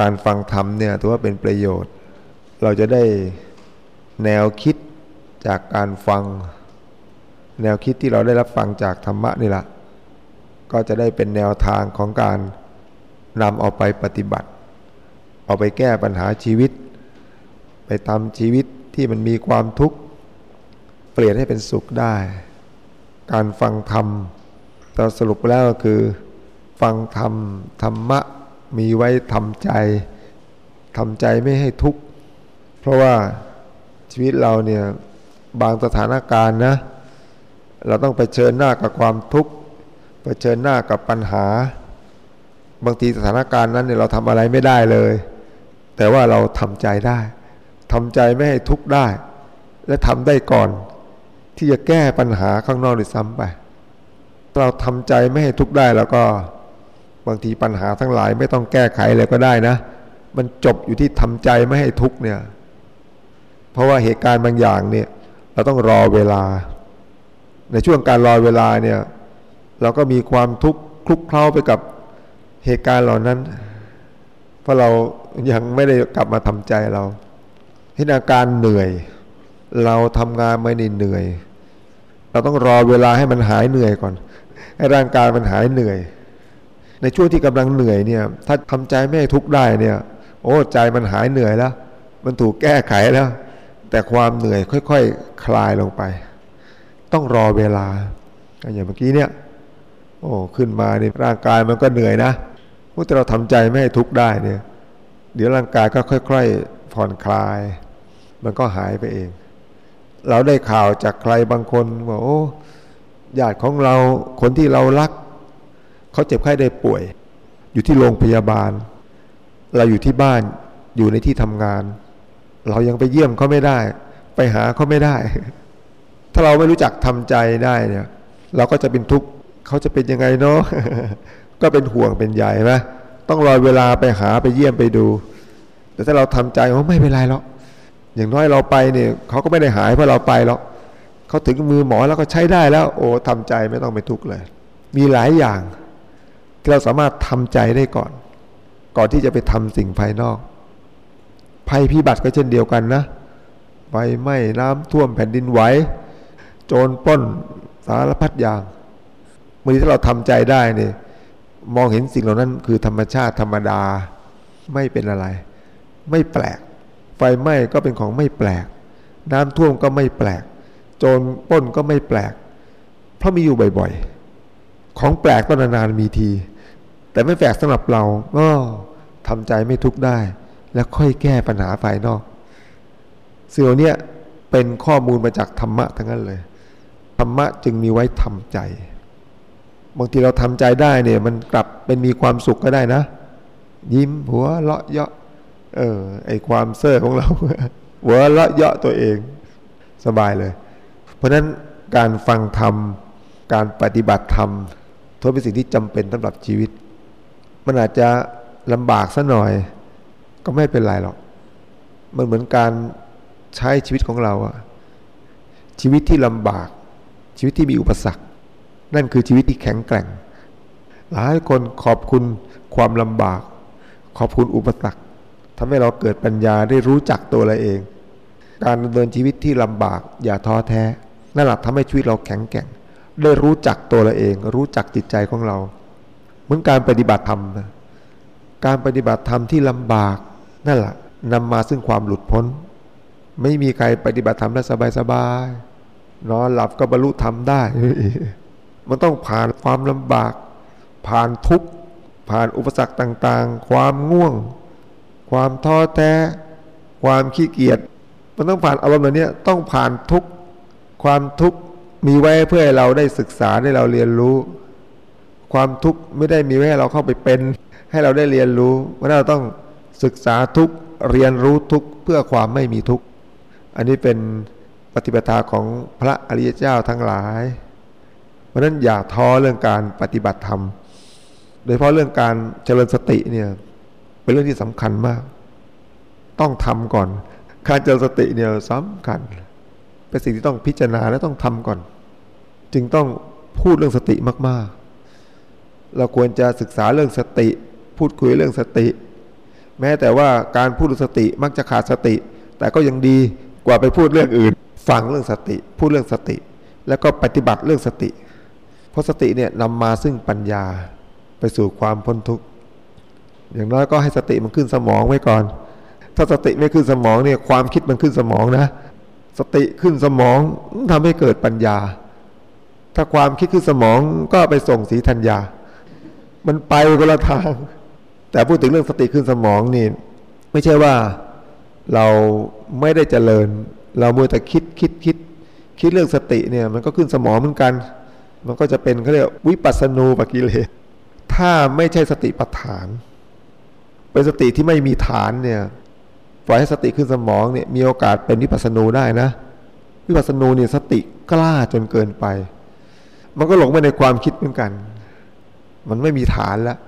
การฟังธรรมเนี่ยถือว่าเป็นประโยชน์ เราจะได้แนวคิดจากการฟัง แนวคิดที่เราได้รับฟังจากธรรมะนี่แหละก็จะได้เป็นแนวทางของการนำเอาไปปฏิบัติ เอาไปแก้ปัญหาชีวิต ไปทำชีวิตที่มันมีความทุกข์เปลี่ยนให้เป็นสุขได้ การฟังธรรมเราสรุปแล้วก็คือ ฟังธรรมธรรมะ มีไว้ทำใจทำใจไม่ให้ทุกข์เพราะว่าชีวิตเราเนี่ยบางสถานการณ์นะ เราต้องไปเชิญหน้ากับความทุกข์เผชิญหน้ากับปัญหา บางทีสถานการณ์นั้นเนี่ยเราทำอะไรไม่ได้เลย แต่ว่าเราทำใจได้ทำใจไม่ให้ทุกข์ได้ และทำได้ก่อน ที่จะแก้ปัญหาข้างนอกด้วยซ้ำไป เราทำใจไม่ให้ทุกข์ได้แล้วก็ บางทีปัญหาทั้งหลายไม่ต้องแก้ไขเลยก็ได้นะ มันจบอยู่ที่ทำใจไม่ให้ทุกเนี่ย เพราะว่าเหตุการณ์บางอย่างเนี่ย เราต้องรอเวลา ในช่วงการรอเวลาเนี่ย เราก็มีความทุกข์คลุกเคล้าไปกับเหตุการณ์เหล่านั้น เพราะเรายังไม่ได้กลับมาทำใจเราเห็นอาการเหนื่อย เราทำงานไม่ได้เหนื่อย เราต้องรอเวลาให้มันหายเหนื่อยก่อน ให้ร่างกายมันหายเหนื่อย ในช่วงที่กำลังเหนื่อยเนี่ย ถ้าทำใจไม่ทุกข์ได้เนี่ย โอ้ใจมันหายเหนื่อยแล้ว มันถูกแก้ไขแล้ว แต่ความเหนื่อยค่อยๆคคลายลงไป ต้องรอเวลาอย่างเมื่อกี้เนี่ย โอ้ขึ้นมาเนี่ร่างกายมันก็เหนื่อยนะเมื่อเราทำใจไม่ให้ทุกข์ได้เนี่ย เดี๋ยวร่างกายก็ค่อย ๆ ผ่อนคลาย มันก็หายไปเอง เราได้ข่าวจากใครบางคนว่าโอ้ญาติของเราคนที่เรารัก เขาเจ็บไข้ได้ป่วย อยู่ที่โรงพยาบาล เราอยู่ที่บ้านอยู่ในที่ทำงาน เรายังไปเยี่ยมเขาไม่ได้ ไปหาเขาไม่ได้ ถ้าเราไม่รู้จักทำใจได้เนี่ยเราก็จะเป็นทุกข์เขาจะเป็นยังไงเนาะก็เป็นห่วงเป็นใหญ่ไหมต้องรอเวลาไปหาไปเยี่ยมไปดู แต่ถ้าเราทำใจว่าไม่เป็นไรหรอกอย่างน้อยเราไปเนี่ยเขาก็ไม่ได้หายเพราะเราไปหรอกเขาถึงมือหมอแล้วก็ใช้ได้แล้ว โอ้ทำใจไม่ต้องไปทุกข์เลย มีหลายอย่าง เราสามารถทำใจได้ก่อน ก่อนที่จะไปทำสิ่งภายนอก ภัยพิบัติก็เช่นเดียวกันนะไฟไหม้น้ำท่วมแผ่นดินไหวโจรป้นสารพัดอย่างเมื่อที่เราทำใจได้เนี่ยมองเห็นสิ่งเหล่านั้นคือธรรมชาติธรรมดาไม่เป็นอะไร ไม่แปลก ไฟไหม้ก็เป็นของไม่แปลก น้ำท่วมก็ไม่แปลก โจรป้นก็ไม่แปลก เพราะมีอยู่บ่อยๆ ของแปลกก็นานๆมีที แต่ไม่แปลกสำหรับเราก็ทำใจไม่ทุกข์ได้ แล้วค่อยแก้ปัญหาภายนอกสิ่งเหล่านี้เป็นข้อมูลมาจากธรรมะทั้งนั้นเลยธรรมะจึงมีไว้ทำใจ บางทีเราทำใจได้เนี่ย มันกลับเป็นมีความสุขก็ได้นะ ยิ้มหัวเลาะเยาะเออไอความเซ่อของเราหัวเลาะเยาะตัวเอง สบายเลย เพราะนั้นการฟังธรรม การปฏิบัติธรรมทเป็นสิ่งที่จำเป็นสำหรับชีวิต มันอาจจะลำบากซะหน่อย ก็ไม่เป็นไรหรอก มันเหมือนการใช้ชีวิตของเราอะชีวิตที่ลำบาก ชีวิตที่มีอุปสรรค นั่นคือชีวิตที่แข็งแกร่ง หลายคนขอบคุณความลำบาก ขอบคุณอุปสรรคทำให้เราเกิดปัญญาได้รู้จักตัวเราเอง การดำเนินชีวิตที่ลำบาก อย่าท้อแท้นั่นแหละทำให้ชีวิตเราแข็งแกร่ง ได้รู้จักตัวเราเอง รู้จักจิตใจของเรา เหมือนการปฏิบัติธรรมนะการปฏิบัติธรรมที่ลำบากนั่นแหละนำมาซึ่งความหลุดพ้น ไม่มีใครปฏิบัติธรรมได้วสบายๆนอนหลับก็บรรลุธรรมได้ มันต้องผ่านความลำบาก ผ่านทุกข์ผ่านอุปสรรคต่างๆ ความง่วง ความท้อแท้ ความขี้เกียจมันต้องผ่านอารมณ์เหล่านี้ต้องผ่านทุกข์ความทุกข์มีไว้เพื่อให้เราได้ศึกษาได้เราเรียนรู้ ความทุกข์ไม่ได้มีไว้ให้เราเข้าไปเป็น ให้เราได้เรียนรู้เพราะเราต้องศึกษาทุกเรียนรู้ทุกเพื่อความไม่มีทุกข์อันนี้เป็นปฏิปทาของพระอริยเจ้าทั้งหลาย เพราะนั้นอย่าท้อเรื่องการปฏิบัติธรรม โดยเฉพาะเรื่องการเจริญสติเนี่ยเป็นเรื่องที่สำคัญมาก ต้องทำก่อน การเจริญสติเนี่ยสำคัญ เป็นสิ่งที่ต้องพิจารณาและต้องทำก่อน จึงต้องพูดเรื่องสติมากๆ เราควรจะศึกษาเรื่องสติ พูดคุยเรื่องสติ แม้แต่ว่าการพูดสติมักจะขาดสติ แต่ก็ยังดีกว่าไปพูดเรื่องอื่น ฟังเรื่องสติ พูดเรื่องสติ แล้วก็ปฏิบัติเรื่องสติ เพราะสติเนี่ยนำมาซึ่งปัญญาไปสู่ความพ้นทุกข์อย่างน้อยก็ให้สติมันขึ้นสมองไว้ก่อน ถ้าสติไม่ขึ้นสมองเนี่ยความคิดมันขึ้นสมองนะ สติขึ้นสมองทำให้เกิดปัญญา ถ้าความคิดขึ้นสมองก็ไปส่งสีธัญญา มันไปคนละทาง แต่พูดถึงเรื่องสติขึ้นสมองนี่ ไม่ใช่ว่าเราไม่ได้เจริญ เราเมื่อแต่คิดคิดคิด คิดเรื่องสติเนี่ย มันก็ขึ้นสมองเหมือนกัน มันก็จะเป็นเขาเรียกวิปัสสนูปกิเลสถ้าไม่ใช่สติปัฏฐาน เป็นสติที่ไม่มีฐานเนี่ยปล่อยให้สติขึ้นสมองเนี่ยมีโอกาสเป็นวิปัสสนูได้นะ วิปัสสนูเนี่ยสติกล้าจนเกินไป มันก็หลงไปในความคิดเหมือนกัน มันไม่มีฐานแล้ว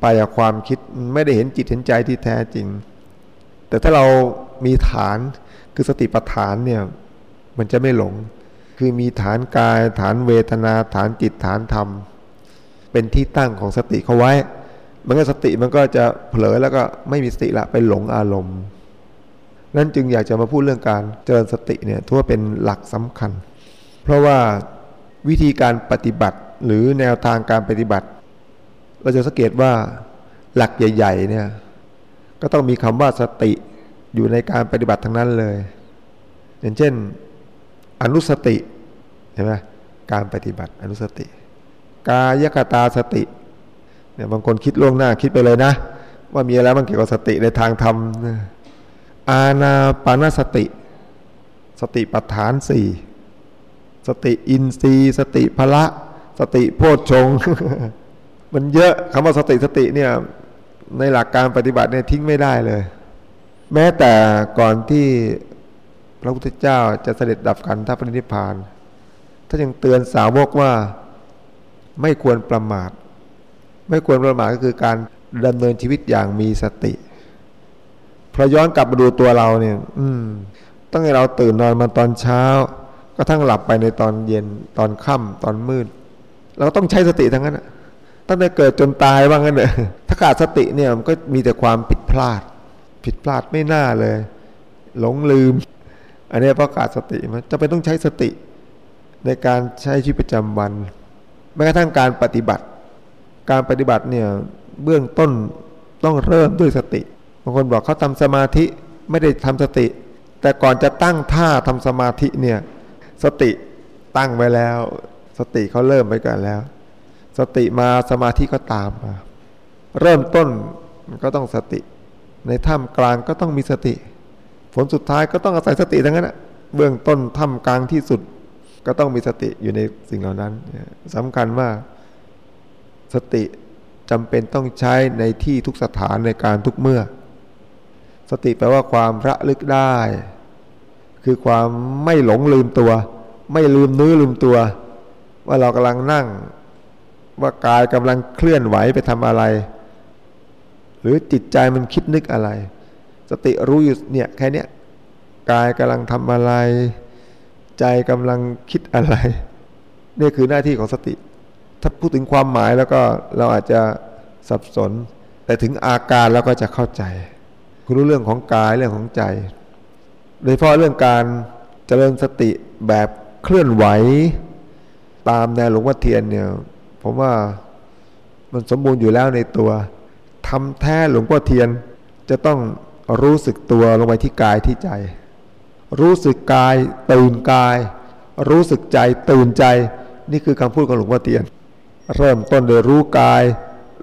ไปกับความคิดไม่ได้เห็นจิตเห็นใจที่แท้จริง แต่ถ้าเรามีฐานคือสติปัฏฐานเนี่ยมันจะไม่หลง คือมีฐานกาย ฐานเวทนา ฐานจิตฐานธรรม เป็นที่ตั้งของสติเขาไว้ มันก็สติมันก็จะเผลอแล้วก็ไม่มีสติละไปหลงอารมณ์ นั้นจึงอยากจะมาพูดเรื่องการเจริญสติเนี่ยทั่วเป็นหลักสำคัญ เพราะว่าวิธีการปฏิบัติหรือแนวทางการปฏิบัติ เราจะสังเกตว่าหลักใหญ่ ๆ เนี่ย ก็ต้องมีคำว่าสติอยู่ในการปฏิบัติทั้งนั้นเลย อย่างเช่น อนุสติเห็นไหมการปฏิบัติอนุสติ กายกตาสติเนี่ยบางคนคิดล่วงหน้าคิดไปเลยนะ ว่ามีอะไรบ้างเกี่ยวกับสติในทางธรรมอาณาปานสติ สติปัฏฐานสี่สติอินทรีย์ สติพละ สติโพชฌงค์ มันเยอะคำว่าสติสติเนี่ยในหลักการปฏิบัติเนี่ยทิ้งไม่ได้เลย แม้แต่ก่อนที่พระพุทธเจ้าจะเสด็จดับขันธปรินิพานถ้ายังเตือนสาวกว่าไม่ควรประมาท ไม่ควรประมาทก็คือการดำเนินชีวิตอย่างมีสติพอย้อนกลับมาดูตัวเราเนี่ย อืมตั้งแต่เราตื่นนอนมาตอนเช้า ก็ทั้งหลับไปในตอนเย็นตอนค่ำตอนมืดเราก็ต้องใช้สติทั้งนั้นอะ ตั้งแต่เกิดจนตายว่างั้นเนอะถ้าขาดสติเนี่ยมันก็มีแต่ความผิดพลาด ผิดพลาดไม่น่าเลย หลงลืม อันนี้เพราะขาดสติมันจะไปต้องใช้สติในการใช้ชีวิตประจำวันแม้กระทั่งการปฏิบัติ การปฏิบัติเนี่ยเบื้องต้นต้องเริ่มด้วยสติบางคนบอกเขาทำสมาธิไม่ได้ทำสติ แต่ก่อนจะตั้งท่าทำสมาธิเนี่ยสติตั้งไว้แล้ว สติเขาเริ่มไปก่อนแล้ว สติมาสมาธิก็ตามมา เริ่มต้นก็ต้องสติ ในถ้ำกลางก็ต้องมีสติ ผลสุดท้ายก็ต้องอาศัยสติทั้งนั้นเบื้องต้นถ้ำกลางที่สุดก็ต้องมีสติอยู่ในสิ่งเหล่านั้นสำคัญว่าสติจำเป็นต้องใช้ในที่ทุกสถานในการทุกเมื่อ สติแปลว่าความระลึกได้ คือความไม่หลงลืมตัว ไม่ลืมเนื้อลืมตัว ว่าเรากำลังนั่ง ว่ากายกำลังเคลื่อนไหวไปทำอะไร หรือจิตใจมันคิดนึกอะไร สติรู้อยู่เนี่ยแค่เนี้ยกายกำลังทำอะไร ใจกำลังคิดอะไร นี่คือหน้าที่ของสติ ถ้าพูดถึงความหมายแล้วก็เราอาจจะสับสน แต่ถึงอาการแล้วก็จะเข้าใจรู้เรื่องของกายเรื่องของใจโดยเฉพาะเรื่องการเจริญสติแบบเคลื่อนไหว ตามแนวหลวงพ่อเทียนเนี่ย ผมว่ามันสมบูรณ์อยู่แล้วในตัวทำแท้หลวงพ่อเทียนจะต้องรู้สึกตัวลงไปที่กายที่ใจ รู้สึกกายตื่นกาย รู้สึกใจตื่นใจ นี่คือคำพูดของหลวงพ่อเทียน เริ่มต้นโดยรู้กาย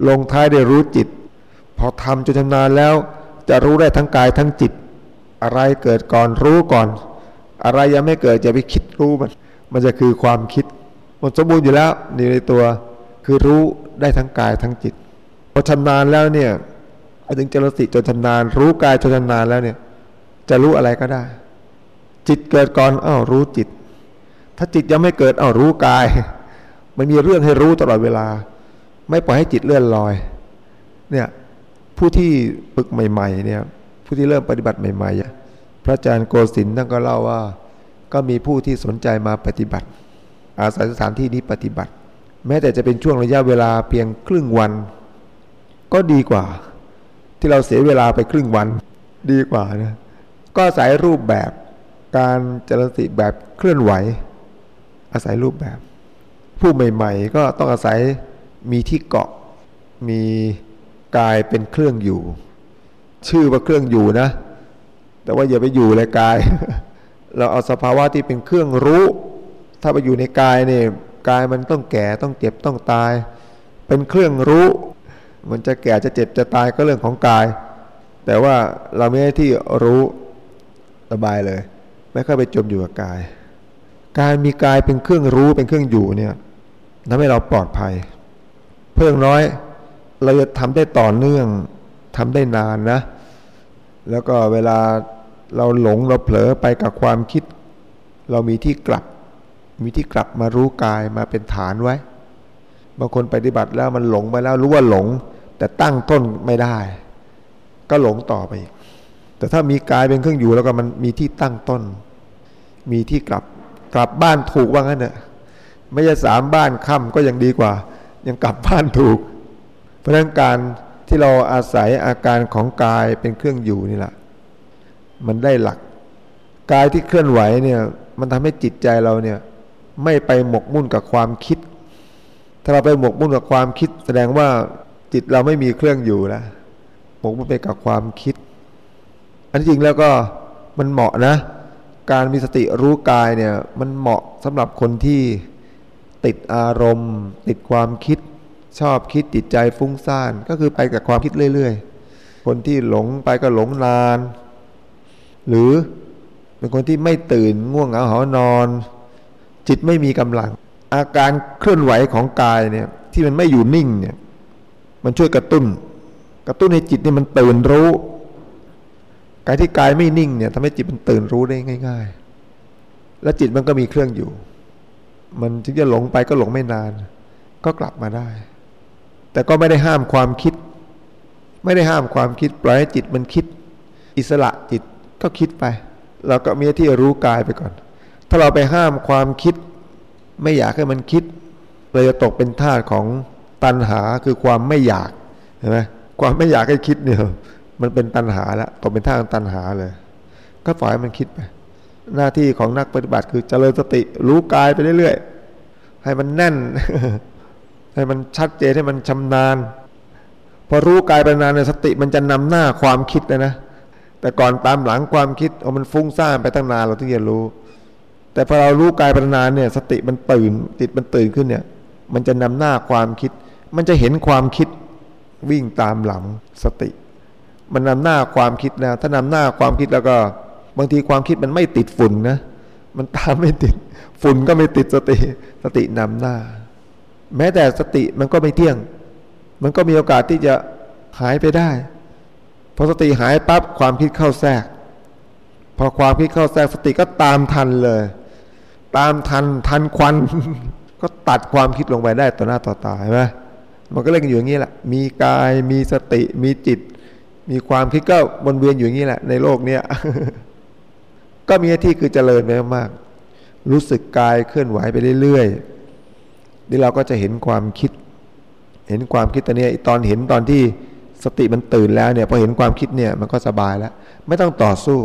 ลงท้ายด้วยรู้จิต พอทำจนชำนาญแล้ว จะรู้ได้ทั้งกายทั้งจิต อะไรเกิดก่อนรู้ก่อน อะไรยังไม่เกิดจะไปคิดรู้มัน มันจะคือความคิดมันสมบูรณ์อยู่แล้วในตัว คือรู้ได้ทั้งกายทั้งจิตพอชำนาญแล้วเนี่ยถึงเจริญสติจนชำนาญ รู้กายจนชำนาญแล้วเนี่ย จะรู้อะไรก็ได้ จิตเกิดก่อนอ้าวรู้จิต ถ้าจิตยังไม่เกิดอ้าวรู้กาย มันมีเรื่องให้รู้ตลอดเวลา ไม่ปล่อยให้จิตเลื่อนลอย เนี่ยผู้ที่ฝึกใหม่ ๆ เนี่ย ผู้ที่เริ่มปฏิบัติใหม่ๆพระอาจารย์โกศินท่านก็เล่าว่า ก็มีผู้ที่สนใจมาปฏิบัติ อาศัยสถานที่นี้ปฏิบัติ แม้แต่จะเป็นช่วงระยะเวลาเพียงครึ่งวัน ก็ดีกว่า ที่เราเสียเวลาไปครึ่งวัน ดีกว่านะก็อาศัยรูปแบบการเจริญสติแบบเคลื่อนไหว อาศัยรูปแบบ ผู้ใหม่ๆ ก็ต้องอาศัยมีที่เกาะมีกายเป็นเครื่องอยู่ ชื่อว่าเครื่องอยู่นะ แต่ว่าอย่าไปอยู่เลยกาย เราเอาสภาวะที่เป็นเครื่องรู้ ถ้าไปอยู่ในกายเนี่ย กายมันต้องแก่ต้องเจ็บต้องตาย เป็นเครื่องรู้ มันจะแก่จะเจ็บจะตายก็เรื่องของกาย แต่ว่าเราไม่ได้ที่รู้สบายเลย ไม่ค่อยไปจมอยู่กับกาย การมีกายเป็นเครื่องรู้เป็นเครื่องอยู่เนี่ยทำให้เราปลอดภัย เพิ่งน้อยเราจะทำได้ต่อเนื่องทำได้นานนะ แล้วก็เวลาเราหลงเราเผลอไปกับความคิด เรามีที่กลับ มีที่กลับมารู้กายมาเป็นฐานไว้ บางคนปฏิบัติแล้วมันหลงไปแล้วรู้ว่าหลง แต่ตั้งต้นไม่ได้ ก็หลงต่อไปอีกแต่ถ้ามีกายเป็นเครื่องอยู่แล้วก็มันมีที่ตั้งต้น มีที่กลับกลับบ้านถูกว่างั้นเนอะไม่ใช่สามบ้านค่ำก็ยังดีกว่า ยังกลับบ้านถูก เพราะนั้นการที่เราอาศัยอาการของกายเป็นเครื่องอยู่นี่แหละมันได้หลัก กายที่เคลื่อนไหวเนี่ย มันทำให้จิตใจเราเนี่ย ไม่ไปหมกมุ่นกับความคิด ถ้าเราไปหมกมุ่นกับความคิด แสดงว่าจิตเราไม่มีเครื่องอยู่แล้วหมกมุ่นไปกับความคิด อันจริงแล้วก็มันเหมาะนะ การมีสติรู้กายเนี่ยมันเหมาะสำหรับคนที่ติดอารมณ์ ติดความคิด ชอบคิดจิตใจฟุ้งซ่านก็คือไปกับความคิดเรื่อย ๆ คนที่หลงไปก็หลงนาน หรือเป็นคนที่ไม่ตื่นง่วงเหงาหานอน จิตไม่มีกำลัง อาการเคลื่อนไหวของกายเนี่ยที่มันไม่อยู่นิ่งเนี่ยมันช่วยกระตุ้น กระตุ้นให้จิตนี่มันตื่นรู้การที่กายไม่นิ่งเนี่ยทำให้จิตมันตื่นรู้ได้ง่าย ๆ และจิตมันก็มีเครื่องอยู่ มันถึงจะหลงไปก็หลงไม่นาน ก็กลับมาได้ แต่ก็ไม่ได้ห้ามความคิด ไม่ได้ห้ามความคิด ปล่อยให้จิตมันคิด อิสระจิตก็คิดไป เราก็มีที่รู้กายไปก่อน ถ้าเราไปห้ามความคิด ไม่อยากให้มันคิดเราจะตกเป็นทาสของตัณหาคือความไม่อยากเห็นไหมความไม่อยากให้คิดเนี่ยมันเป็นตัณหาแล้วตกเป็นท่าของตัณหาเลย ก็ปล่อยให้มันคิดไปหน้าที่ของนักปฏิบัติคือเจริญสติรู้กายไปเรื่อยๆให้มันแน่น ให้มันชัดเจนให้มันชำนาญ พอรู้กายไปนานในสติมันจะนำหน้าความคิดเลยนะแต่ก่อนตามหลังความคิดเอามันฟุ้งซ่านไปตั้งนานเราถึงจะรู้ แต่พอเรารู้กายไปนานเนี่ยสติมันตื่นติดมันตื่นขึ้นเนี่ย มันจะนำหน้าความคิด มันจะเห็นความคิดวิ่งตามหลังสติ มันนำหน้าความคิดนะถ้านำหน้าความคิดแล้วก็ บางทีความคิดมันไม่ติดฝุ่นนะมันตามไม่ติด ฝุ่นก็ไม่ติดสติ สตินำหน้า แม้แต่สติมันก็ไม่เที่ยง มันก็มีโอกาสที่จะหายไปได้พอสติหายปั๊บความคิดเข้าแทรก พอความคิดเข้าแทรกสติก็ตามทันเลย ตามทันทันควัน ก็ตัดความคิดลงไปได้ต่อหน้าต่อตาใช่ไหมมันก็เล่นอยู่อย่างนี้แหละมีกายมีสติมีจิต มีความคิดก็วนเวียนอยู่อย่างนี้แหละ ในโลกเนี้ยก็มีหน้าที่คือเจริญไปมากรู้สึกกายเคลื่อนไหวไปเรื่อยๆนี่เราก็จะเห็นความคิด เห็นความคิดตอนนี้ตอนเห็นตอนที่สติมันตื่นแล้วเนี่ยพอเห็นความคิดเนี่ยมันก็สบายแล้ว ไม่ต้องต่อสู้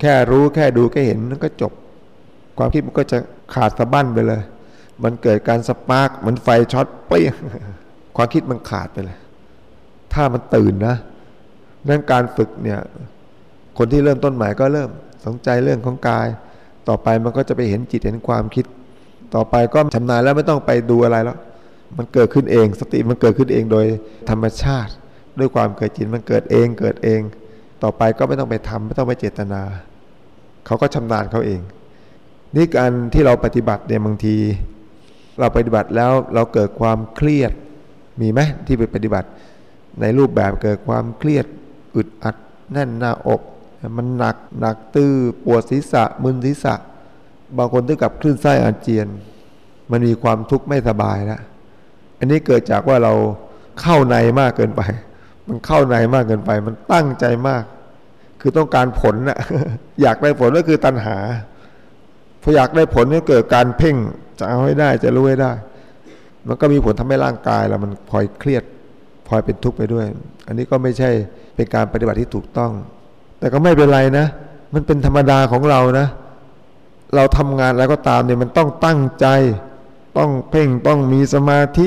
แค่รู้แค่ดูแค่เห็นนั่นก็จบ ความคิดมันก็จะขาดสะบั้นไปเลย มันเกิดการ spark เหมือนไฟช็อตเปี้ยความคิดมันขาดไปเลย ถ้ามันตื่นนะนั้นการฝึกเนี่ย คนที่เริ่มต้นใหม่ก็เริ่มสนใจเรื่องของกาย ต่อไปมันก็จะไปเห็นจิตเห็นความคิด ต่อไปก็ชำนาญแล้วไม่ต้องไปดูอะไรแล้ว มันเกิดขึ้นเอง สติมันเกิดขึ้นเองโดยธรรมชาติ ด้วยความเกิดจิตมันเกิดเองเกิดเอง ต่อไปก็ไม่ต้องไปทำไม่ต้องไปเจตนา เขาก็ชำนาญเขาเอง นี่การที่เราปฏิบัติเนี่ยบางที เราปฏิบัติแล้วเราเกิดความเครียดมีไหมที่ไปปฏิบัติ ในรูปแบบเกิดความเครียดอึดอัดแน่นหน้าอก มันหนักหนักตื้อปวดศีรษะมึนศีรษะ บางคนถึงกับคลื่นไส้อาเจียน มันมีความทุกข์ไม่สบายแล้วอันนี้เกิดจากว่าเราเข้าในมากเกินไป มันเข้าในมากเกินไป มันตั้งใจมาก คือต้องการผลนะอยากได้ผลก็คือตัณหา พออยากได้ผลก็เกิดการเพ่งจะเอาให้ได้จะรู้ให้ได้ มันก็มีผลทำให้ร่างกายเรามันพลอยเครียดพลอยเป็นทุกข์ไปด้วย อันนี้ก็ไม่ใช่เป็นการปฏิบัติที่ถูกต้อง แต่ก็ไม่เป็นไรนะ มันเป็นธรรมดาของเรานะ เราทำงานแล้วก็ตามเนี่ยมันต้องตั้งใจ ต้องเพ่งต้องมีสมาธิ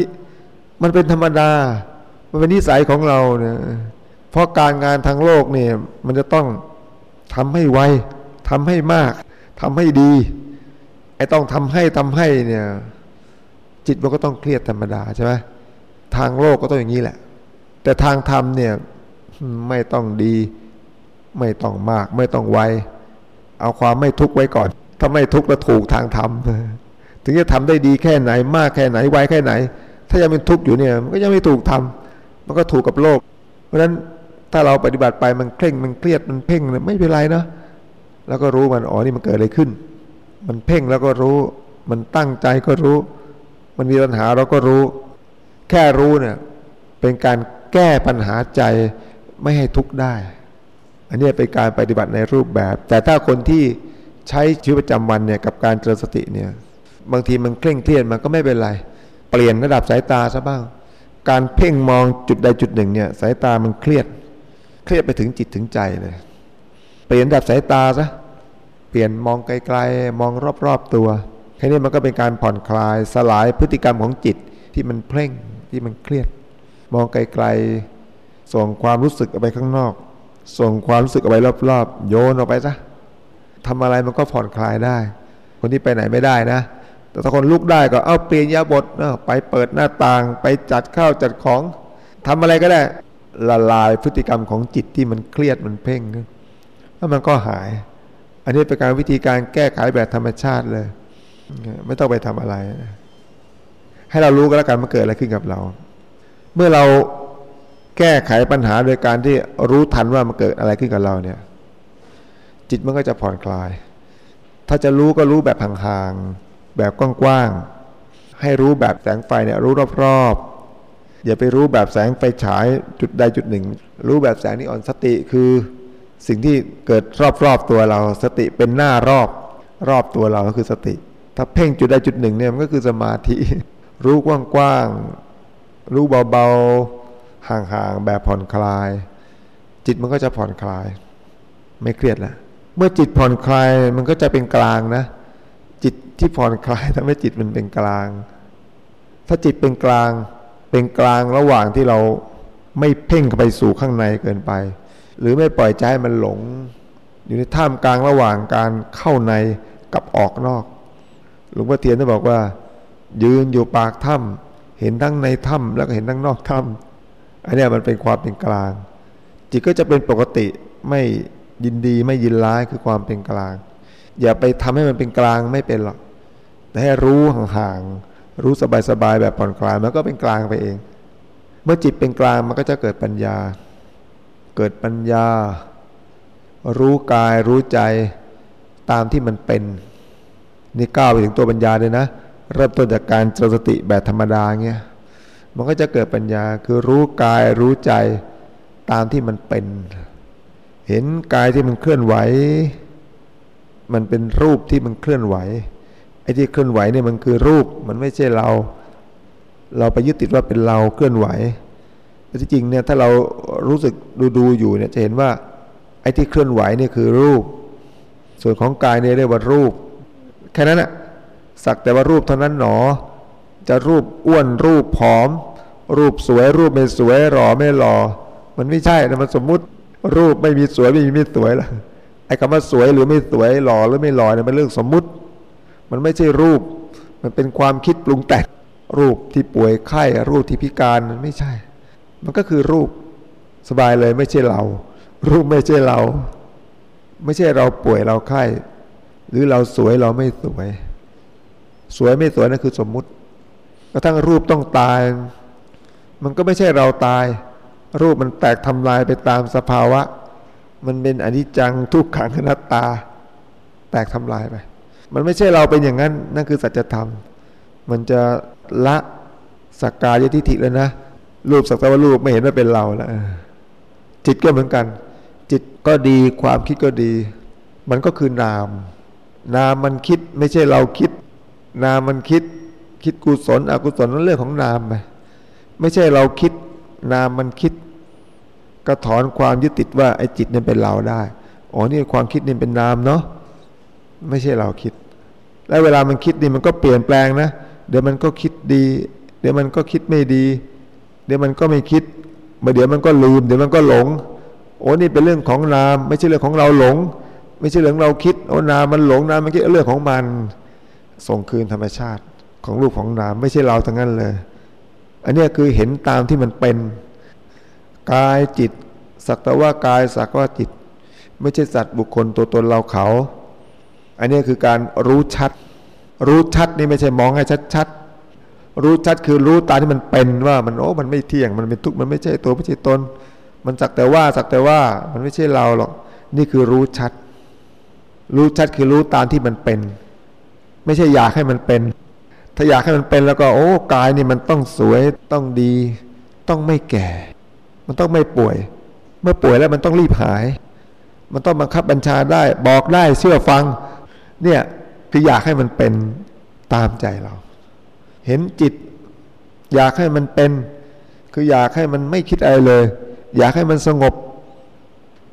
มันเป็นธรรมดา มันเป็นนิสัยของเราเนี่ยเพราะการงานทางโลกเนี่ยมันจะต้องทำให้ไวทำให้มากทำให้ดี ไอ้ต้องทำให้ทำให้เนี่ย จิตมันก็ต้องเครียดธรรมดาใช่ไหมทางโลกก็ต้องอย่างนี้แหละ แต่ทางธรรมเนี่ยไม่ต้องดี ไม่ต้องมาก ไม่ต้องไวเอาความไม่ทุกข์ไว้ก่อน ถ้าไม่ทุกข์แล้วถูกทางธรรมถึงจะทำได้ดีแค่ไหนมากแค่ไหนไวแค่ไหน ถ้ายังเป็นทุกข์อยู่เนี่ย มันก็ยังไม่ถูกทำมันก็ถูกกับโลก เพราะฉะนั้นถ้าเราปฏิบัติไปมันเคร่งมันเครียดมันเพ่งไม่เป็นไรนะแล้วก็รู้มันอ๋อนี่มันเกิดอะไรขึ้น มันเพ่งแล้วก็รู้ มันตั้งใจก็รู้ มันมีปัญหาเราก็รู้ แค่รู้เนี่ยเป็นการแก้ปัญหาใจไม่ให้ทุกข์ได้ อันนี้เป็นการปฏิบัติในรูปแบบ แต่ถ้าคนที่ใช้ชีวิตประจำวันเนี่ยกับการเจริญสติเนี่ยบางทีมันเคร่งเครียดมันก็ไม่เป็นไร เปลี่ยนระดับสายตาซะบ้าง การเพ่งมองจุดใดจุดหนึ่งเนี่ยสายตามันเครียด เครียดไปถึงจิตถึงใจเลย เปลี่ยนระดับสายตาซะ เปลี่ยนมองไกลๆมองรอบๆตัวแค่นี้มันก็เป็นการผ่อนคลายสลายพฤติกรรมของจิตที่มันเพ่งที่มันเครียด มองไกลๆส่งความรู้สึกออกไปข้างนอก ส่งความรู้สึกออกไปรอบๆ โยนออกไปซะทำอะไรมันก็ผ่อนคลายได้ คนที่ไปไหนไม่ได้นะ แต่ถ้าคนลุกได้ก็เอาเปลี่ยนยาบทไปเปิดหน้าต่างไปจัดข้าวจัดของทำอะไรก็ได้ละลายพฤติกรรมของจิตที่มันเครียดมันเพ่งแล้วมันก็หาย อันนี้เป็นการวิธีการแก้ไขแบบธรรมชาติเลย ไม่ต้องไปทำอะไร ให้เรารู้ก็แล้วกันมันเกิดอะไรขึ้นกับเรา เมื่อเราแก้ไขปัญหาโดยการที่รู้ทันว่ามันเกิดอะไรขึ้นกับเราเนี่ย จิตมันก็จะผ่อนคลาย ถ้าจะรู้ก็รู้แบบห่างๆแบบกว้างๆให้รู้แบบแสงไฟเนี่ยรู้รอบๆอย่าไปรู้แบบแสงไฟฉายจุดใดจุดหนึ่ง รู้แบบแสงนีออนสติคือ สิ่งที่เกิดรอบๆตัวเรา สติเป็นหน้ารอบรอบตัวเราก็คือสติ ถ้าเพ่งจุดใดจุดหนึ่งเนี่ยมันก็คือสมาธิ รู้กว้างๆรู้เบาๆห่างๆแบบผ่อนคลาย จิตมันก็จะผ่อนคลาย ไม่เครียดล้วเมื่อจิตผ่อนคลายมันก็จะเป็นกลางนะ จิตที่ผ่อนคลายทำให้จิตมันเป็นกลาง ถ้าจิตเป็นกลางเป็นกลางระหว่างที่เราไม่เพ่งเข้าไปสู่ข้างในเกินไป หรือไม่ปล่อยใจมันหลง อยู่ในท่ามกลางระหว่างการเข้าในกับออกนอก หลวงพ่อเทียนได้บอกว่า ยืนอยู่ปากถ้ำเห็นทั้งในถ้ำแล้วก็เห็นทั้งนอกถ้ำอันนี้มันเป็นความเป็นกลาง จิตก็จะเป็นปกติไม่ยินดีไม่ยินร้ายคือความเป็นกลาง อย่าไปทำให้มันเป็นกลางไม่เป็นหรอกแต่ให้รู้ห่างๆรู้สบายๆแบบผ่อนคลายมันก็เป็นกลางไปเอง เมื่อจิตเป็นกลางมันก็จะเกิดปัญญา เกิดปัญญา รู้กายรู้ใจตามที่มันเป็น นี่ก้าวไปถึงตัวปัญญาเลยนะ เริ่มต้นจากการเจริญสติแบบธรรมดาเงี้ยมันก็จะเกิดปัญญาคือรู้กายรู้ใจตามที่มันเป็น เห็นกายที่มันเคลื่อนไหว มันเป็นรูปที่มันเคลื่อนไหวไอ้ที่เคลื่อนไหวเนี่ยมันคือรูปมันไม่ใช่เรา เราไปยึดติดว่าเป็นเราเคลื่อนไหว ที่จริงเนี่ยถ้าเรารู้สึกดูดูอยู่เนี่ยจะเห็นว่าไอ้ที่เคลื่อนไหวเนี่ยคือรูป ส่วนของกายเนี่ยเรียกว่ารูป แค่นั้นอะสักแต่ว่ารูปเท่านั้นหนอ จะรูปอ้วนรูปผอม รูปสวยรูปไม่สวยหล่อไม่หล่อมันไม่ใช่นะมันสมมุติรูปไม่มีสวยไม่มีไม่สวยละไอ้คำว่าสวยหรือไม่สวยหล่อหรือไม่หล่อเนี่ยมันเรื่องสมมุติ มันไม่ใช่รูป มันเป็นความคิดปรุงแต่งรูปที่ป่วยไข้รูปที่พิการมันไม่ใช่ มันก็คือรูปสบายเลยไม่ใช่เรา รูปไม่ใช่เรา ไม่ใช่เราป่วยเราไข้ หรือเราสวยเราไม่สวย สวยไม่สวยนั่นคือสมมุติกระทั่งรูปต้องตาย มันก็ไม่ใช่เราตาย รูปมันแตกทำลายไปตามสภาวะ มันเป็นอนิจจังทุกขังอนัตตา แตกทำลายไป มันไม่ใช่เราเป็นอย่างนั้นนั่นคือสัจธรรม มันจะละสักกายทิฏฐิแล้วนะ รูปสักแต่ว่ารูปไม่เห็นว่าเป็นเราแล้วจิตก็เหมือนกัน จิตก็ดีความคิดก็ดี มันก็คือนาม นามมันคิดไม่ใช่เราคิด นามมันคิด คิดกุศลอกุศลนั่นเรื่องของนามไปไม่ใช่เราคิด นามมันคิด ก็ถอนความยึดติดว่าไอ้จิตนี่เป็นเราได้อ๋อนี่ความคิดนี่เป็นนามเนาะไม่ใช่เราคิด แล้วเวลามันคิดนี่มันก็เปลี่ยนแปลงนะ เดี๋ยวมันก็คิดดี เดี๋ยวมันก็คิดไม่ดี เดี๋ยวมันก็ไม่คิดมาเดี๋ยวมันก็ลืม เดี๋ยวมันก็หลง โอ้นี่เป็นเรื่องของนาม ไม่ใช่เรื่องของเราหลง ไม่ใช่เรื่องเราคิดโอ้นามมันหลงนามมันคิดเรื่องของมัน ส่งคืนธรรมชาติของรูปของนาม ไม่ใช่เราทั้งนั้นเลย อันนี้คือเห็นตามที่มันเป็นกายจิตสักแต่ว่ากายสักว่าจิต ไม่ใช่สัตว์บุคคลตัวตนเราเขา อันนี้คือการรู้ชัด รู้ชัดนี่ไม่ใช่มองให้ชัดๆ รู้ชัดคือรู้ตาที่มันเป็นว่ามันโอ้มันไม่เที่ยงมันเป็นทุกข์มันไม่ใช่ตัวไม่ใช่ตนมันสักแต่ว่าสักแต่ว่ามันไม่ใช่เราหรอก นี่คือรู้ชัด รู้ชัดคือรู้ตามที่มันเป็น ไม่ใช่อยากให้มันเป็น ถ้าอยากให้มันเป็นแล้วก็โอ้กายนี่มันต้องสวยต้องดี ต้องไม่แก่ มันต้องไม่ป่วย เมื่อป่วยแล้วมันต้องรีบหาย มันต้องบังคับบัญชาได้ บอกได้เชื่อฟัง เนี่ยคืออยากให้มันเป็นตามใจเรา เห็นจิต อยากให้มันเป็น คืออยากให้มันไม่คิดอะไรเลย อยากให้มันสงบ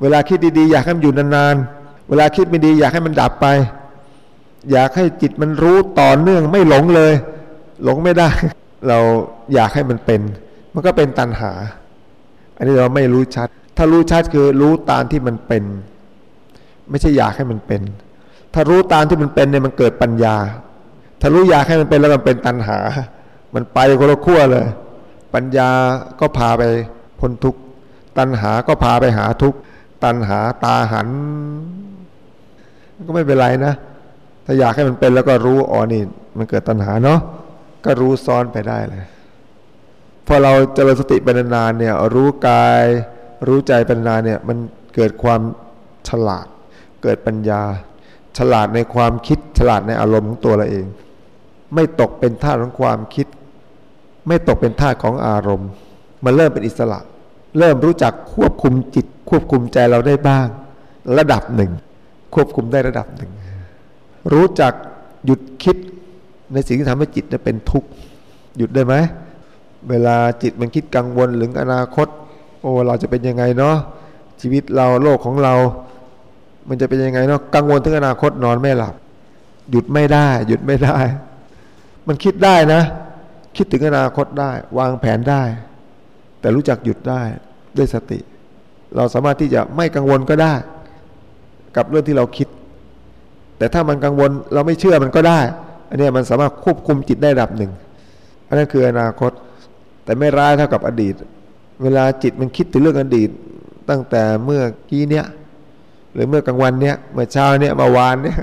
เวลาคิดดีๆ อยากให้มันอยู่นานๆ เวลาคิดไม่ดี อยากให้มันดับไป อยากให้จิตมันรู้ต่อเนื่องไม่หลงเลย หลงไม่ได้ เราอยากให้มันเป็น มันก็เป็นตัณหา อันนี้เราไม่รู้ชัด ถ้ารู้ชัดคือรู้ตามที่มันเป็น ไม่ใช่อยากให้มันเป็น ถ้ารู้ตามที่มันเป็นเนี่ยมันเกิดปัญญา ถ้ารู้อยากให้มันเป็นแล้วมันเป็นตัณหา มันไปคนละขั้วเลย ปัญญาก็พาไปพ้นทุกข์ตัณหาก็พาไปหาทุกข์ตัณหาตาหัน ก็ไม่เป็นไรนะ ถ้าอยากให้มันเป็นแล้วก็รู้อ๋อนี่มันเกิดตัณหาเนาะก็รู้ซ้อนไปได้เลยพอเราเจริญสติเป็นนานเนี่ย รู้กาย รู้ใจเป็นนานเนี่ย มันเกิดความฉลาด เกิดปัญญา ฉลาดในความคิดฉลาดในอารมณ์ของตัวเราเอง ไม่ตกเป็นท่าของความคิด ไม่ตกเป็นท่าของอารมณ์ มันเริ่มเป็นอิสระ เริ่มรู้จักควบคุมจิต ควบคุมใจเราได้บ้าง ระดับหนึ่ง ควบคุมได้ระดับหนึ่ง รู้จักหยุดคิดในสิ่งที่ทำให้จิตเป็นทุกข์หยุดได้ไหมเวลาจิตมันคิดกังวลหรืออนาคต โอ้เราจะเป็นยังไงเนาะชีวิตเราโลกของเรา มันจะเป็นยังไงเนาะกังวลถึงอนาคตนอนไม่หลับ หยุดไม่ได้ หยุดไม่ได้ มันคิดได้นะ คิดถึงอนาคตได้ วางแผนได้ แต่รู้จักหยุดได้ด้วยสติ เราสามารถที่จะไม่กังวลก็ได้ กับเรื่องที่เราคิด แต่ถ้ามันกังวลเราไม่เชื่อมันก็ได้ อันนี้มันสามารถควบคุมจิตได้ระดับหนึ่ง อันนั้นคืออนาคต แต่ไม่ร้ายเท่ากับอดีต เวลาจิตมันคิดถึงเรื่องอดีต ตั้งแต่เมื่อกี้เนี้ยหรือเมื่อกลางวันเนี้ยเมื่อเช้าเนี้ยเมื่อวานเนี้ย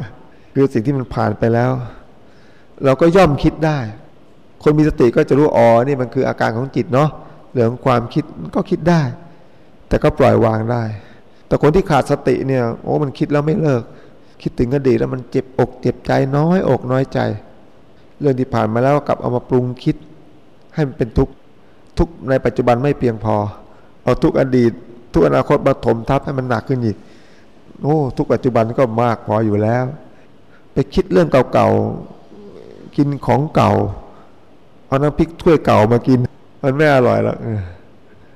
คือสิ่งที่มันผ่านไปแล้ว เราก็ย่อมคิดได้ คนมีสติก็จะรู้อ๋อนี่มันคืออาการของจิตเนาะเรื่องความคิดก็คิดได้ แต่ก็ปล่อยวางได้ แต่คนที่ขาดสติเนี่ยโอ้มันคิดแล้วไม่เลิก คิดถึงอดีตแล้วมันเจ็บอกเจ็บใจน้อยอกน้อยใจ เรื่องที่ผ่านมาแล้วกลับเอามาปรุงคิด ให้มันเป็นทุกข์ทุกข์ในปัจจุบันไม่เพียงพอ เอาทุกอดีต ทุกอนาคตมาถมทับให้มันหนักขึ้นอีกโอ้ทุกปัจจุบันก็มากพออยู่แล้ว ไปคิดเรื่องเก่าๆ กินของเก่าเอาน้ำพริกถ้วยเก่ามากิน มันไม่อร่อยหรอก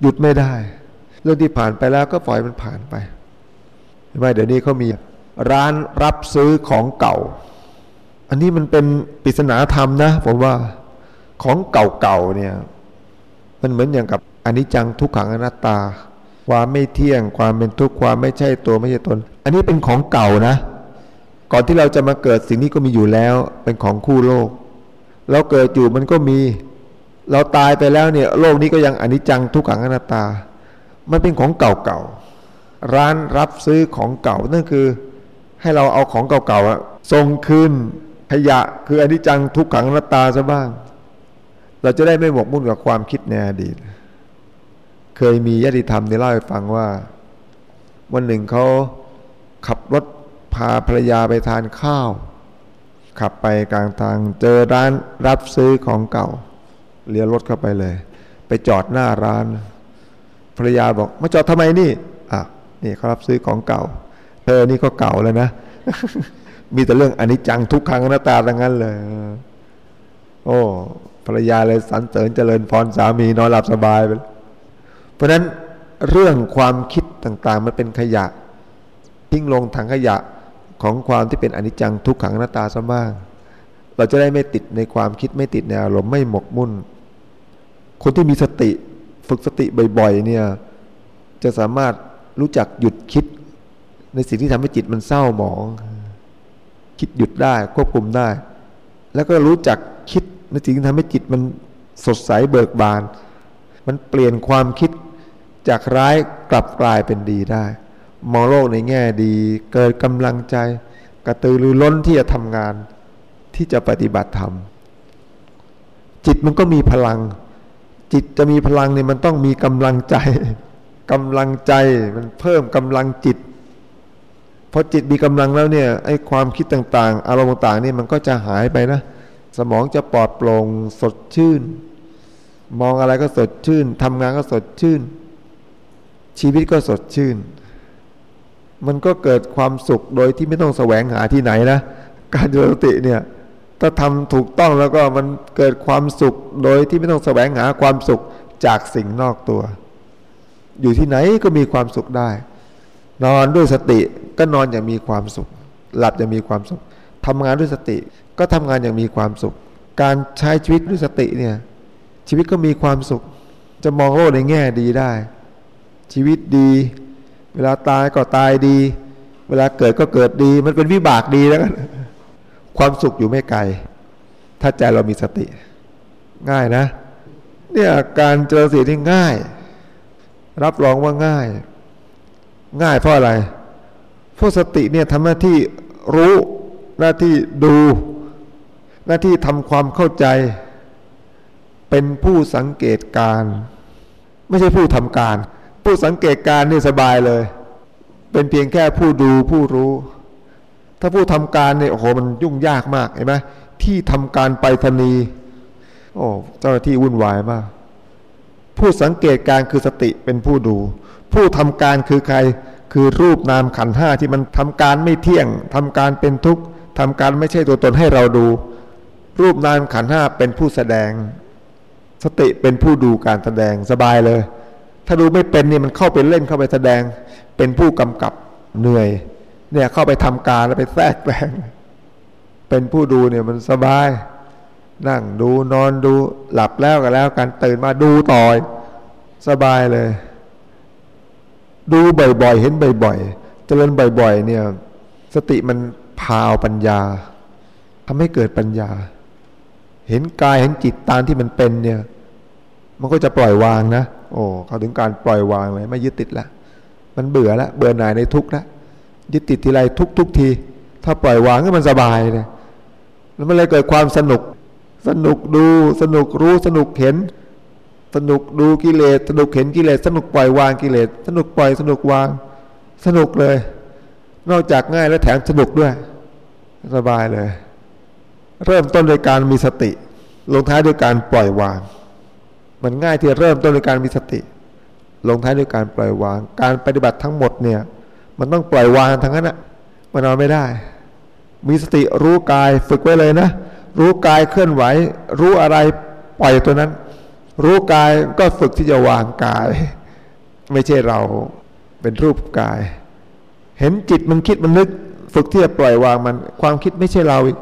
หยุดไม่ได้ เรื่องที่ผ่านไปแล้วก็ปล่อยมันผ่านไปไม่เดี๋ยวนี้เขามีร้านรับซื้อของเก่า อันนี้มันเป็นปริศนาธรรมนะผมว่าของเก่าๆเนี่ย มันเหมือนอย่างกับอันิจจังทุกขังอนัตตา ความไม่เที่ยงความเป็นทุกข์ความไม่ใช่ตัวไม่ใช่ตน อันนี้เป็นของเก่านะ ก่อนที่เราจะมาเกิดสิ่งนี้ก็มีอยู่แล้ว เป็นของคู่โลก เราเกิดอยู่มันก็มี เราตายไปแล้วเนี่ย โลกนี้ก็ยังอนิจจังทุกขังอนัตตา มันเป็นของเก่าๆ ร้านรับซื้อของเก่านั่นคือ ให้เราเอาของเก่าๆส่งคืนขยะคืออนิจจังทุกขังอนัตตาซะบ้าง เราจะได้ไม่หมกมุ่นกับความคิดในอดีต เคยมีญาติธรรมที่เล่าให้ฟังว่า วันหนึ่งเขาขับรถ พาภรรยาไปทานข้าว ขับไปกลางทางเจอร้านรับซื้อของเก่า เลี้ยวรถเข้าไปเลย ไปจอดหน้าร้าน ภรรยาบอกมาจอดทำไมนี่อะนี่เขารับซื้อของเก่า เธอนี่ก็เก่าแล้วนะ มีแต่เรื่องอนิจจังทุกครั้งหน้าตาดังนั้นเลย โอ้ภรรยาเลยสรรเสริญเจริญพรสามีนอนหลับสบายไปเพราะฉะนั้นเรื่องความคิดต่างๆ มันเป็นขยะ ทิ้งลงถังขยะ ของความที่เป็นอนิจจังทุกขังหน้าตาซะบ้าง เราจะได้ไม่ติดในความคิดไม่ติดในอารมณ์ไม่หมกมุ่น คนที่มีสติฝึกสติบ่อยๆเนี่ยจะสามารถรู้จักหยุดคิด ในสิ่งที่ทำให้จิตมันเศร้าหมอง คิดหยุดได้ควบคุมได้ แล้วก็รู้จักคิดในสิ่งที่ทำให้จิตมันสดใสเบิกบาน มันเปลี่ยนความคิดจากร้ายกลับกลายเป็นดีได้ มองโลกในแง่ดี เกิดกำลังใจ กระตือรือร้นที่จะทำงานที่จะปฏิบัติธรรม จิตมันก็มีพลัง จิตจะมีพลังเนี่ยมันต้องมีกำลังใจกำลังใจมันเพิ่มกำลังจิตพอจิตมีกำลังแล้วเนี่ยไอ้ความคิดต่างๆ อารมณ์ต่างๆนี่มันก็จะหายไปนะ สมองจะปลอดโปร่งสดชื่น มองอะไรก็สดชื่นทำงานก็สดชื่น ชีวิตก็สดชื่น มันก็เกิดความสุขโดยที่ไม่ต้องแสวงหาที่ไหนนะ การเจริญสติเนี่ย ถ้าทำถูกต้องแล้วก็มันเกิดความสุขโดยที่ไม่ต้องแสวงหาความสุขจากสิ่งนอกตัว อยู่ที่ไหนก็มีความสุขได้ นอนด้วยสติก็นอนอย่างมีความสุข หลับอย่างมีความสุขทำงานด้วยสติ ก็ทำงานอย่างมีความสุข การใช้ชีวิตด้วยสติเนี่ย ชีวิตก็มีความสุข จะมองโลกในแง่ดีได้ ชีวิตดี เวลาตายก็ตายดี เวลาเกิดก็เกิดดี มันเป็นวิบากดีแล้วกันความสุขอยู่ไม่ไกล ถ้าใจเรามีสติ ง่ายนะ เนี่ยการเจอสิ่งที่ง่าย รับรองว่าง่าย ง่ายเพราะอะไรเพราะสติเนี่ยทำหน้าที่รู้หน้าที่ดู หน้าที่ทำความเข้าใจ เป็นผู้สังเกตการ ไม่ใช่ผู้ทำการ ผู้สังเกตการนี่สบายเลย เป็นเพียงแค่ผู้ดูผู้รู้ ถ้าผู้ทำการเนี่ยโอ้โหมันยุ่งยากมากเห็นไหมที่ทำการไปธนีโอ้เจ้าหน้าที่วุ่นวายมาก ผู้สังเกตการคือสติเป็นผู้ดู ผู้ทำการคือใครคือรูปนามขันห้าที่มันทำการไม่เที่ยงทำการเป็นทุกข์ทำการไม่ใช่ตัวตนให้เราดู รูปนามขันห้าเป็นผู้แสดง สติเป็นผู้ดูการแสดงสบายเลย ถ้าดูไม่เป็นเนี่ยมันเข้าไปเล่นเข้าไปแสดง เป็นผู้กำกับเหนื่อย เนี่ยเข้าไปทำการแล้วไปแทรกแซงเป็นผู้ดูเนี่ยมันสบาย นั่งดูนอนดูหลับแล้วก็แล้วการตื่นมาดูต่อยสบายเลย ดูบ่อยๆ เห็นบ่อยๆ เจริญบ่อยๆ เนี่ย สติมันพาวปัญญาทำให้เกิดปัญญา เห็นกายเห็นจิตตามที่มันเป็นเนี่ย มันก็จะปล่อยวางนะ โอ้เขาถึงการปล่อยวางเลยไม่ยึดติดละมันเบื่อละเบื่อหน่ายในทุกข์ละยึดติดทีไรทุกทุกที ถ้าปล่อยวางก็มันสบายเลยแล้วมันเลยเกิดความสนุก สนุกดูสนุกรู้สนุกเห็น สนุกดูกิเลสสนุกเห็นกิเลสสนุกปล่อยวางกิเลสสนุกปล่อยสนุกวาง สนุกเลย นอกจากง่ายแล้วแถมสนุกด้วย สบายเลย เริ่มต้นโดยการมีสติ ลงท้ายด้วยการปล่อยวาง มันง่ายที่เริ่มต้นโดยการมีสติ ลงท้ายด้วยการปล่อยวาง การปฏิบัติทั้งหมดเนี่ย มันต้องปล่อยวางทั้งนั้นอะมันนอนไม่ได้ มีสติรู้กายฝึกไว้เลยนะ รู้กายเคลื่อนไหว รู้อะไรปล่อยตัวนั้น รู้กายก็ฝึกที่จะวางกาย ไม่ใช่เราเป็นรูปกาย เห็นจิตมันคิดมันนึก ฝึกที่จะปล่อยวางมัน ความคิดไม่ใช่เราอีก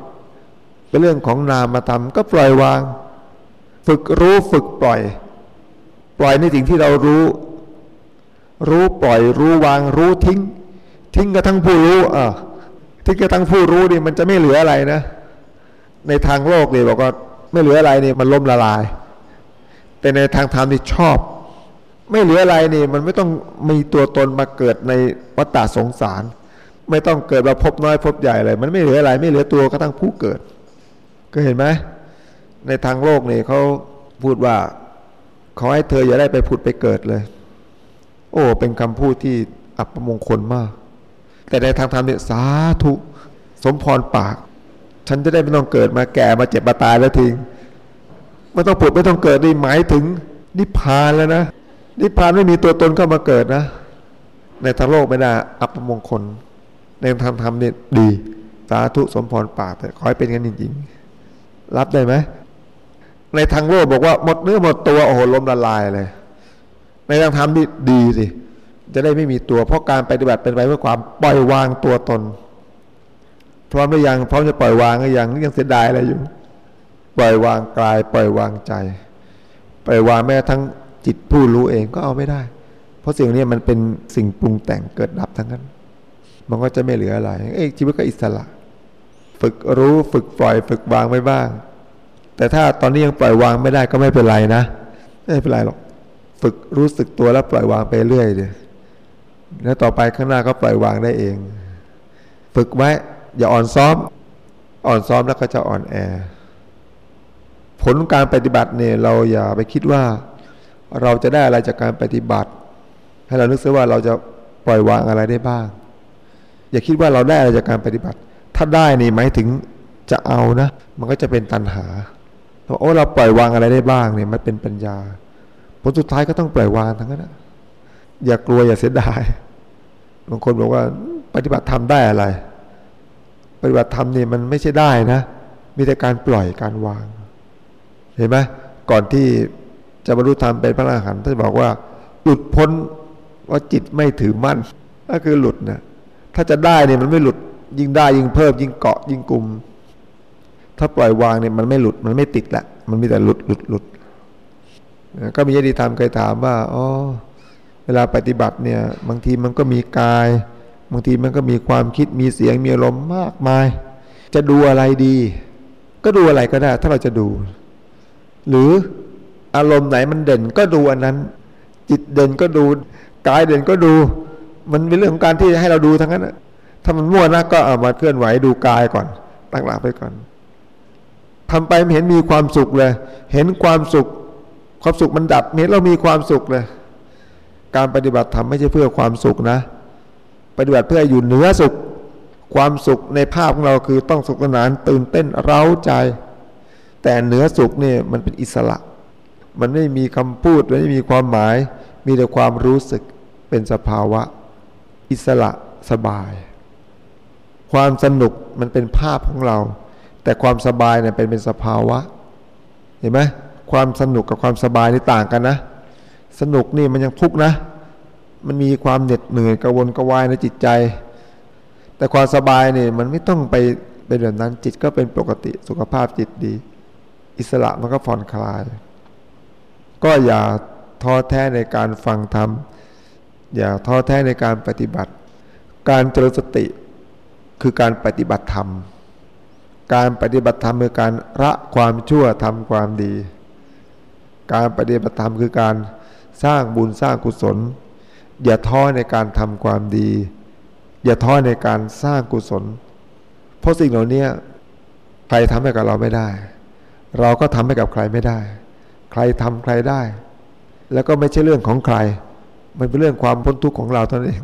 เป็นเรื่องของนามธรรมก็ปล่อยวาง ฝึกรู้ฝึกปล่อย ปล่อยในสิ่งที่เรารู้ รู้ปล่อย รู้วางรู้ทิ้ง ทิ้งกระทั่งผู้รู้อะทิ้งกระทั่งผู้รู้นี่มันจะไม่เหลืออะไรนะ ในทางโลกเนี่ยบอกว่าไม่เหลืออะไรนี่มันล้มละลาย แต่ในทางธรรมนี่ชอบ ไม่เหลืออะไรนี่มันไม่ต้องมีตัวตนมาเกิดในวัฏฏะสงสาร ไม่ต้องเกิดมาพบน้อยพบใหญ่เลยมันไม่เหลืออะไร ไม่เหลือตัวก็ตั้งผู้เกิด ก็เห็นไหม ในทางโลกนี่เขาพูดว่าขอให้เธออย่าได้ไปผุดไปเกิดเลย โอ้ เป็นคำพูดที่อัปมงคลมาก แต่ในทางธรรมเนี่ยสาธุ สมพรปาก ฉันจะได้ไม่ต้องเกิดมาแก่มาเจ็บมาตายแล้วทิ้งไม่ต้องผุดไม่ต้องเกิดนี่หมายถึง นิพพานแล้วนะ นิพพานไม่มีตัวตนเข้ามาเกิดนะ ในทางโลกไม่ได้อัปมงคล ในทางธรรมเนี่ยดี สาธุสมพรปากแต่ขอให้เป็นกันจริงๆ รับได้ไหม ในทางโลกบอกว่าหมดเนื้อหมดตัวโอ้โหล้มละลายเลย ในไม่ต้องทำดีดีสิจะได้ไม่มีตัว เพราะการปฏิบัติเป็นไปเพื่อความปล่อยวางตัวตน พร้อมหรือยังพร้อมจะปล่อยวางหรือยังยังเสียดายอะไรอยู่ ปล่อยวางกาย ปล่อยวางใจ ปล่อยวางแม้ทั้งจิตผู้รู้เองก็เอาไม่ได้ เพราะสิ่งนี้มันเป็นสิ่งปรุงแต่งเกิดดับทั้งนั้น มันก็จะไม่เหลืออะไรเอ้ชีวิตก็อิสระ ฝึกรู้ฝึกปล่อย ฝึกวางไว้บ้าง แต่ถ้าตอนนี้ยังปล่อยวางไม่ได้ก็ไม่เป็นไรนะ ไม่เป็นไรหรอก ฝึกรู้สึกตัวแล้วปล่อยวางไปเรื่อยเดียแล้วต่อไปข้างหน้าก็ปล่อยวางได้เอง ฝึกไว้ อย่าอ่อนซ้อม อ่อนซ้อมแล้วก็จะอ่อนแอ ผลการปฏิบัติเนี่ยเราอย่าไปคิดว่า เราจะได้อะไรจากการปฏิบัติ ให้เรานึกซะว่าเราจะปล่อยวางอะไรได้บ้าง อย่าคิดว่าเราได้อะไรจากการปฏิบัติ ถ้าได้นี่หมายถึงจะเอานะ มันก็จะเป็นตัณหา โอ้เราปล่อยวางอะไรได้บ้างเนี่ยมันเป็นปัญญาผลสุดท้ายก็ต้องปล่อยวางทั้งนั้นนะอย่ากลัวอย่าเสียดายบางคนบอกว่า ปฏิบัติธรรมได้อะไร ปฏิบัติธรรมนี่มันไม่ใช่ได้นะ มีแต่การปล่อยการวาง เห็นไหมก่อนที่จะบรรลุธรรมเป็นพระอรหันต์ท่านบอกว่า หลุดพ้นว่าจิตไม่ถือมั่นก็คือหลุดนะถ้าจะได้เนี่ยมันไม่หลุดยิ่งได้ยิ่งเพิ่มยิ่งเกาะยิ่งกลุ่ม ถ้าปล่อยวางเนี่ยมันไม่หลุดมันไม่ติดละ มันมีแต่หลุดหลุดหลุดก็มีญาติธรรมเคยถามว่าอ๋อเวลาปฏิบัติเนี่ย บางทีมันก็มีกาย บางทีมันก็มีความคิดมีเสียงมีอารมณ์มากมาย จะดูอะไรดี ก็ดูอะไรก็ได้ ถ้าเราจะดู หรืออารมณ์ไหนมันเด่นก็ดูอันนั้น จิตเด่นก็ดูกายเด่นก็ดู มันเป็นเรื่องของการที่ให้เราดูทั้งนั้นถ้ามันมั่วนะก็เอามาเคลื่อนไหวดูกายก่อน ตั้งหลักไปก่อน ทำไปเห็นมีความสุขเลย เห็นความสุข ความสุขมันดับเห็นเรามีความสุขเลย การปฏิบัติธรรมไม่ใช่เพื่อความสุขนะ ปฏิบัติเพื่ออยู่เหนือสุข ความสุขในภาพของเราคือต้องสุขสนานตื่นเต้นเร้าใจ แต่เหนือสุขเนี่ยมันเป็นอิสระ มันไม่มีคำพูดไม่มีความหมาย มีแต่ความรู้สึกเป็นสภาวะ อิสระสบาย ความสนุกมันเป็นภาพของเรา แต่ความสบายเนี่ยเป็นเป็นสภาวะ เห็นไหมความสนุกกับความสบายนี่ต่างกันนะ สนุกนี่มันยังทุกข์นะ มันมีความเหน็ดเหนื่อยกระวนกระวายในจิตใจ แต่ความสบายเนี่ยมันไม่ต้องไปเป็นแบบนั้นจิตก็เป็นปกติสุขภาพจิตดี อิสระมันก็ผ่อนคลาย ก็อย่าท้อแท้ในการฟังธรรมอย่าท้อแท้ในการปฏิบัติ การเจริญสติคือการปฏิบัติธรรม การปฏิบัติธรรมคือการละความชั่วทำความดี การปฏิบัติธรรมคือการสร้างบุญสร้างกุศล อย่าท้อในการทำความดี อย่าท้อในการสร้างกุศล เพราะสิ่งเหล่านี้ใครทำให้กับเราไม่ได้ เราก็ทำให้กับใครไม่ได้ ใครทำใครได้ แล้วก็ไม่ใช่เรื่องของใคร มันเป็นเรื่องความพ้นทุกข์ของเราเท่านั้นเอง